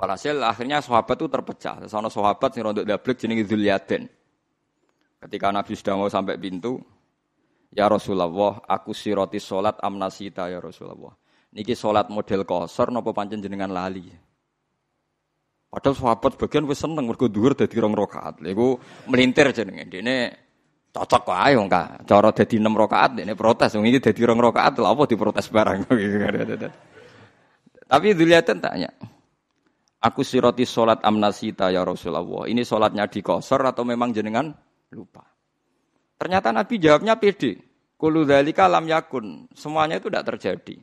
Walhasil akhirnya sahabat itu terpecah. Sono sahabat sing rontok dablek jenenge Dzulyaden. Ketika Nabi sudah mau sampai pintu, Ya Rasulullah, aku siroti salat amnasita ya Rasulullah. Niki salat model kosor napa pancen jenengan lali. Padahal sahabat bagian wis seneng mergo dhuwur dadi rong rakaat. Lha melintir jenenge. Dene cocok wae wong ka. Cara dadi 6 rakaat dene protes wong iki dadi rong rakaat lha apa diprotes barang. Tapi dilihatin tanya. Aku siroti sholat amnasita ya Rasulullah. Ini sholatnya di kosor atau memang jenengan lupa. Ternyata Nabi jawabnya pede. Kulu dzalika lam yakun. Semuanya itu tidak terjadi.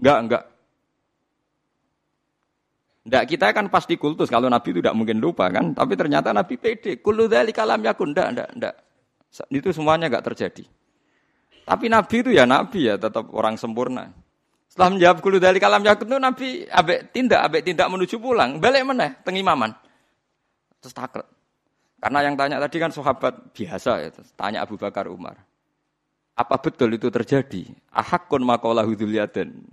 Enggak, enggak. Enggak, kita kan pasti kultus. Kalau Nabi itu tidak mungkin lupa kan. Tapi ternyata Nabi pede. Kulu dzalika lam yakun. Enggak, enggak, enggak. Itu semuanya enggak terjadi. Tapi Nabi itu ya Nabi ya. Tetap orang sempurna. Setelah menjawab kulu dari kalam yakut itu Nabi abek tindak, abek tindak menuju pulang, balik mana? Tengimaman. Terus takut. Karena yang tanya tadi kan sahabat biasa ya. Terus tanya Abu Bakar Umar. Apa betul itu terjadi? Ahakun makolahu dulyaden.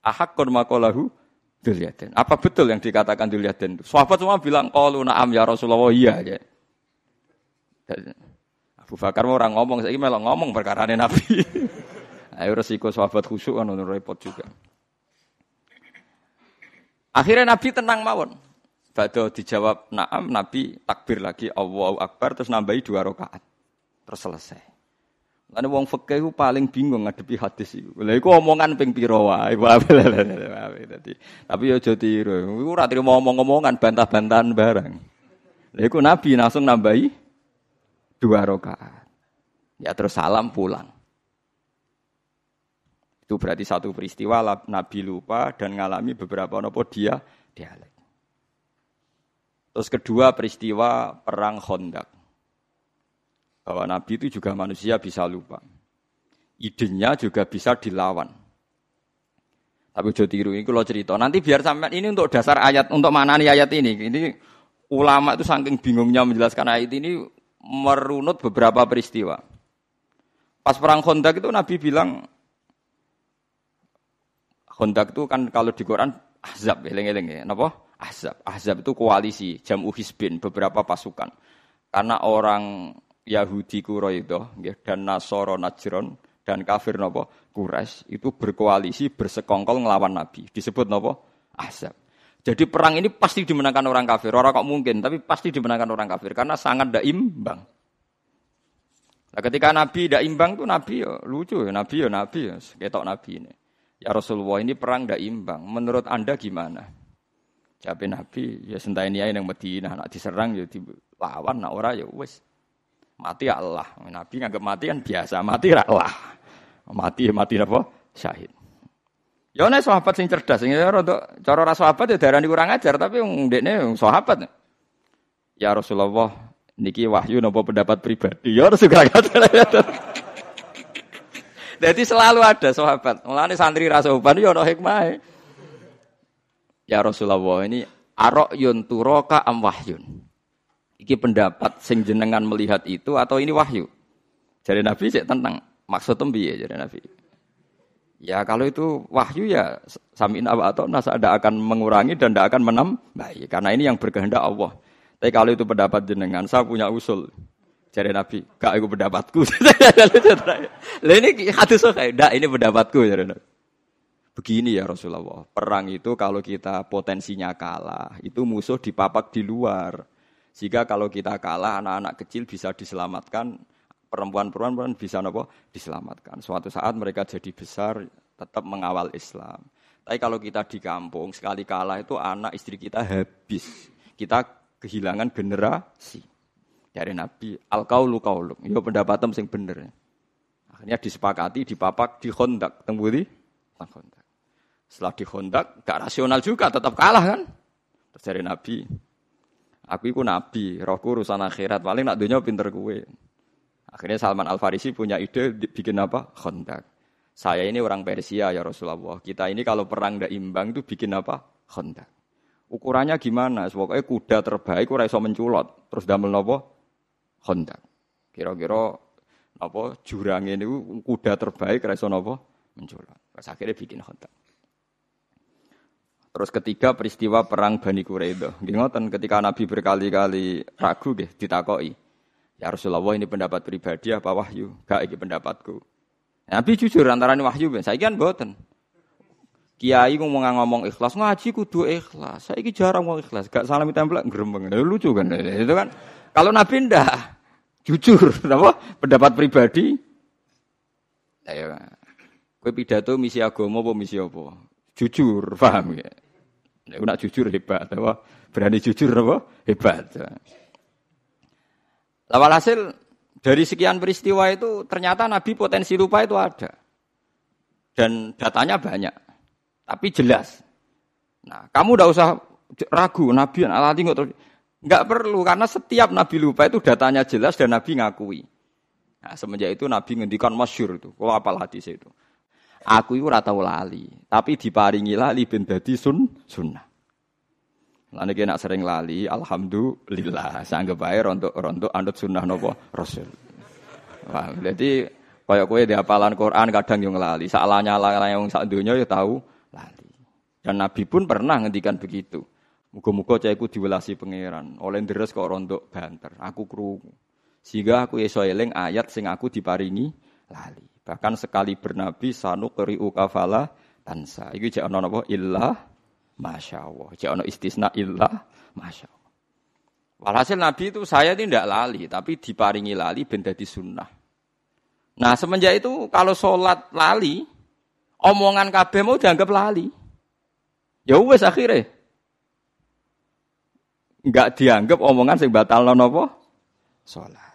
Ahakun makolahu dulyaden. Apa betul yang dikatakan dulyaden? Sahabat semua bilang, Qalu na'am ya Rasulullah, iya. Ya. Abu Bakar orang ngomong, saya malah ngomong perkara Nabi. Ayo resiko sahabat khusyuk kan repot juga. Akhirnya Nabi tenang mawon. Bado dijawab naam, Nabi takbir lagi Allahu Akbar terus nambahi dua rakaat. Terus selesai. Lalu wong fikih paling bingung ngadepi hadis itu. Lha iku omongan ping pira wae. Tapi yo aja tiru. Iku ora trimo omong-omongan bantah-bantahan barang. Lha iku Nabi langsung nambahi dua rakaat. Ya terus salam pulang. Itu berarti satu peristiwa Nabi lupa dan ngalami beberapa nopo dia dialek. Terus kedua peristiwa perang Khandaq. Bahwa Nabi itu juga manusia bisa lupa. Idenya juga bisa dilawan. Tapi udah tiru ini kalau cerita. Nanti biar sampai ini untuk dasar ayat, untuk mana nih ayat ini. Ini ulama itu saking bingungnya menjelaskan ayat ini merunut beberapa peristiwa. Pas perang Khandaq itu Nabi bilang Khandaq itu kan kalau di Quran Ahzab, eling-eling ya. Napa? Ahzab. Ahzab itu koalisi, jamu hisbin, beberapa pasukan. Karena orang Yahudi Quraisy dan Nasoro Najron dan kafir napa Quraisy itu berkoalisi bersekongkol ngelawan Nabi. Disebut napa? Ahzab. Jadi perang ini pasti dimenangkan orang kafir. Orang kok mungkin, tapi pasti dimenangkan orang kafir karena sangat tidak imbang. Nah, ketika Nabi tidak imbang tuh Nabi ya lucu ya Nabi ya Nabi ya ketok Nabi ini. Ya Rasulullah ini perang tidak imbang. Menurut anda gimana? Jawab Nabi, ya sentai ini yang Medina, nak diserang ya dilawan, nak ora ya wes mati ya Allah. Nabi nganggap mati kan biasa, mati Allah. Mati mati apa? Syahid. Ya nek sahabat sing cerdas, sing ya rada cara ora sahabat ya darani kurang ajar, tapi ndekne sahabat. Ya Rasulullah, niki wahyu napa pendapat pribadi? Ya Rasulullah. Jadi selalu ada sahabat. Mulane santri rasa upan yo ono hikmah. Ya Rasulullah ini arok yun turoka am wahyun. Iki pendapat sing jenengan melihat itu atau ini wahyu? Jadi Nabi cek tentang maksud ya jadi Nabi. Ya kalau itu wahyu ya samin apa atau nasa ada akan mengurangi dan tidak akan menambah. Karena ini yang berkehendak Allah. Tapi kalau itu pendapat jenengan, saya punya usul. Jadi Nabi, kak aku pendapatku. Lah ini hadis kayak, ndak ini pendapatku ya Nabi. Begini ya Rasulullah, perang itu kalau kita potensinya kalah, itu musuh dipapak di luar. Sehingga kalau kita kalah, anak-anak kecil bisa diselamatkan, perempuan-perempuan bisa nopo diselamatkan. Suatu saat mereka jadi besar, tetap mengawal Islam. Tapi kalau kita di kampung, sekali kalah itu anak istri kita habis. Kita kehilangan generasi. Dari Nabi, al kaulu kauluk. Ya pendapatem sing bener. Akhirnya disepakati, dipapak, dihondak. Tembudi? Hondak. Setelah dihondak, gak rasional juga, tetap kalah kan. Terus dari Nabi, aku itu Nabi, rohku urusan akhirat, paling nak dunia pinter kue. Akhirnya Salman Al-Farisi punya ide bikin apa? Hondak. Saya ini orang Persia ya Rasulullah. Kita ini kalau perang tidak imbang itu bikin apa? Hondak. Ukurannya gimana? Pokoknya kuda terbaik, ora iso menculot. Terus damel nopo? Honda. Kira-kira apa jurang ini kuda terbaik reso napa menculot. Pas akhirnya bikin Honda. Terus ketiga peristiwa perang Bani Quraidah. Ngoten ketika Nabi berkali-kali ragu nggih ditakoki. Ya Rasulullah ini pendapat pribadi apa wahyu? Gak iki pendapatku. Nabi jujur antara ini wahyu saya kan boten. Kiai ngomong ngomong ikhlas ngaji kudu ikhlas. Saya jarang ngomong ikhlas. Gak salam tempel gerembeng. Lucu kan itu kan. Kalau Nabi ndak jujur, apa pendapat pribadi. Ayo, kue pidato misi agama apa misi apa? Jujur, paham ya? Nek nak jujur hebat, apa? Berani jujur apa? Hebat. Lawal hasil dari sekian peristiwa itu ternyata Nabi potensi lupa itu ada. Dan datanya banyak. Tapi jelas. Nah, kamu udah usah ragu Nabi alati terus nggak perlu karena setiap Nabi lupa itu datanya jelas dan Nabi ngakui. Nah, semenjak itu Nabi ngendikan masyur itu. Kalau apal hadis itu. Aku itu rata lali, tapi diparingi lali ben dadi sun sunnah. Lan iki nak sering lali, alhamdulillah. Sanggep bae rontok-rontok anut sunnah nopo Rasul. Wah, jadi kaya kowe di hafalan Quran kadang yang lali, salahnya lah yang sak donya ya tahu lali. Dan Nabi pun pernah ngendikan begitu. Muga-muga cahku diwelasi pangeran, oleh deres kok rontok banter. Aku krungu. Sehingga aku iso eling ayat sing aku diparingi lali. Bahkan sekali bernabi sanu keri ukafala tansa. Iku jek ana napa illah masya Allah. Jek ana istisna illah masya Allah. Walhasil Nabi itu saya tidak lali, tapi diparingi lali ben dadi sunnah. Nah semenjak itu kalau sholat lali, omongan kabeh mau dianggap lali. Ya wes akhirnya. Enggak dianggap omongan sing batal nopo sholat.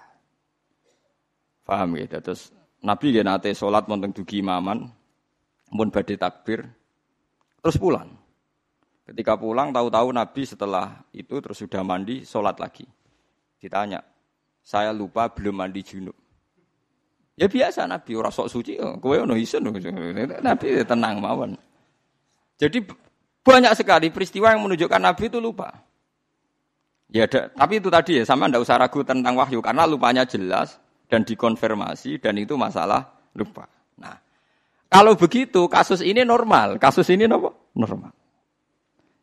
Paham gitu. Terus Nabi ya nate sholat monteng dugi imaman, pun badai takbir, terus pulang. Ketika pulang tahu-tahu Nabi setelah itu terus sudah mandi sholat lagi. Ditanya, saya lupa belum mandi junub. Ya biasa Nabi ora sok suci, oh, kowe ono isen. Nabi ya tenang mawon. Jadi banyak sekali peristiwa yang menunjukkan Nabi itu lupa. Ya ada, tapi itu tadi ya sama ndak usah ragu tentang wahyu karena lupanya jelas dan dikonfirmasi dan itu masalah lupa. Nah, kalau begitu kasus ini normal, kasus ini nopo normal.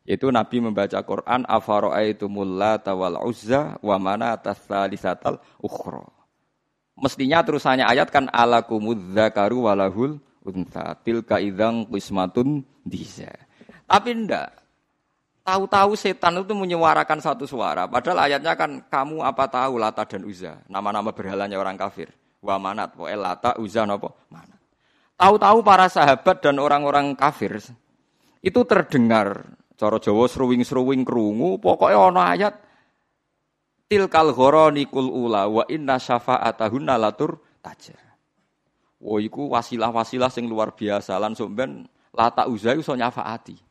Itu Nabi membaca Quran afara'aitumul lata wal uzza wa mana tasalisatal ukhra. Mestinya terusannya ayat kan alakumudz dzakaru walahul untha tilka idzang qismatun diza. Tapi ndak. Tahu-tahu setan itu menyuarakan satu suara. Padahal ayatnya kan kamu apa tahu Lata dan Uza. Nama-nama berhalanya orang kafir. Wa manat. Wa Lata, Uza, apa? Manat. Tahu-tahu para sahabat dan orang-orang kafir itu terdengar. Coro Jawa seruwing-seruwing kerungu. Pokoknya ono ayat. Tilkal nikul ula wa inna syafa'atahunna latur taja. Wah, iku wasilah-wasilah sing luar biasa. Langsung ben lata uza iso nyafaati.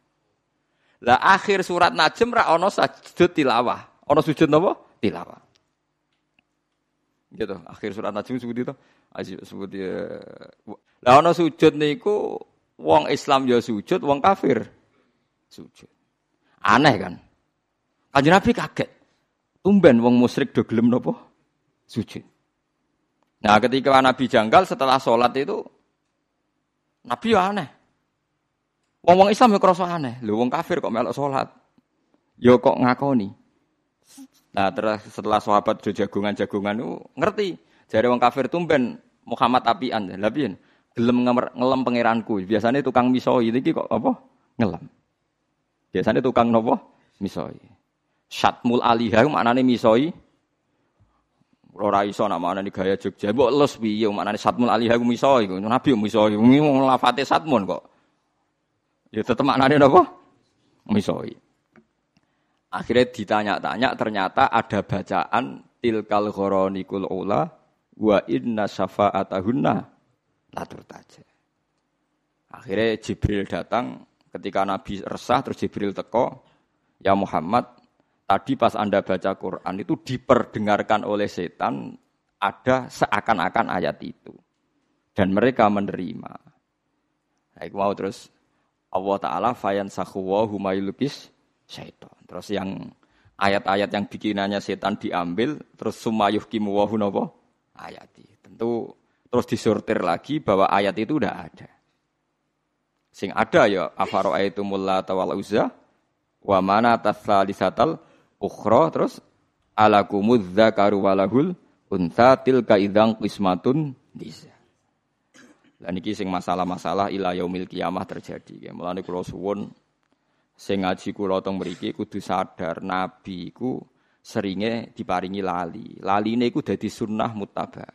Lah akhir surat Najm ra ono sujud tilawah. Ono sujud napa? Tilawah. Gitu, akhir surat Najm sebut itu. Sebut ya. Lah ono sujud niku wong Islam ya sujud, wong kafir sujud. Aneh kan? Kanjeng Nabi kaget. Tumben wong musyrik do gelem napa? Sujud. Nah, ketika Nabi janggal setelah sholat itu Nabi ya aneh. Wong-wong Islam ya krasa aneh. Lho wong kafir kok melok salat. Ya kok ngakoni. Nah, terus setelah sahabat do jagungan-jagungan itu ngerti. Jare wong kafir tumben Muhammad apian. Lah piye? Gelem ngelem pangeranku. Biasanya tukang misoi iki kok apa? Ngelem. Biasanya tukang nopo? Misoi. Syatmul alihah maknane misoi. Ora iso nak maknane gaya Jogja. Mbok les piye maknane Syatmul alihah misoi. Nabi misoi. Wong lafate Satmun kok. Ya tetep maknane napa? Misoi. Akhirnya ditanya-tanya ternyata ada bacaan tilkal ghoronikul ula wa inna syafa'atahunna latur taja. Akhirnya Jibril datang ketika Nabi resah terus Jibril teko, "Ya Muhammad, tadi pas Anda baca Quran itu diperdengarkan oleh setan ada seakan-akan ayat itu." Dan mereka menerima. Nah, mau terus Allah Ta'ala fayan sakhuwa humailukis syaiton. Terus yang ayat-ayat yang bikinannya setan diambil, terus sumayuh kimuwahu nopo ayati. Tentu terus disortir lagi bahwa ayat itu udah ada. Sing ada ya afara'aitumul lata wal uzza wa mana tasalisatal ukhra terus alakumudz dzakaru walahul unsa tilka idzang qismatun disa. Dan niki sing masalah-masalah ila yaumil kiamah terjadi. Mulane kula suwun sing ngaji kula teng kudu sadar nabi ku seringe diparingi lali. Lali ini dadi sunnah muttaba.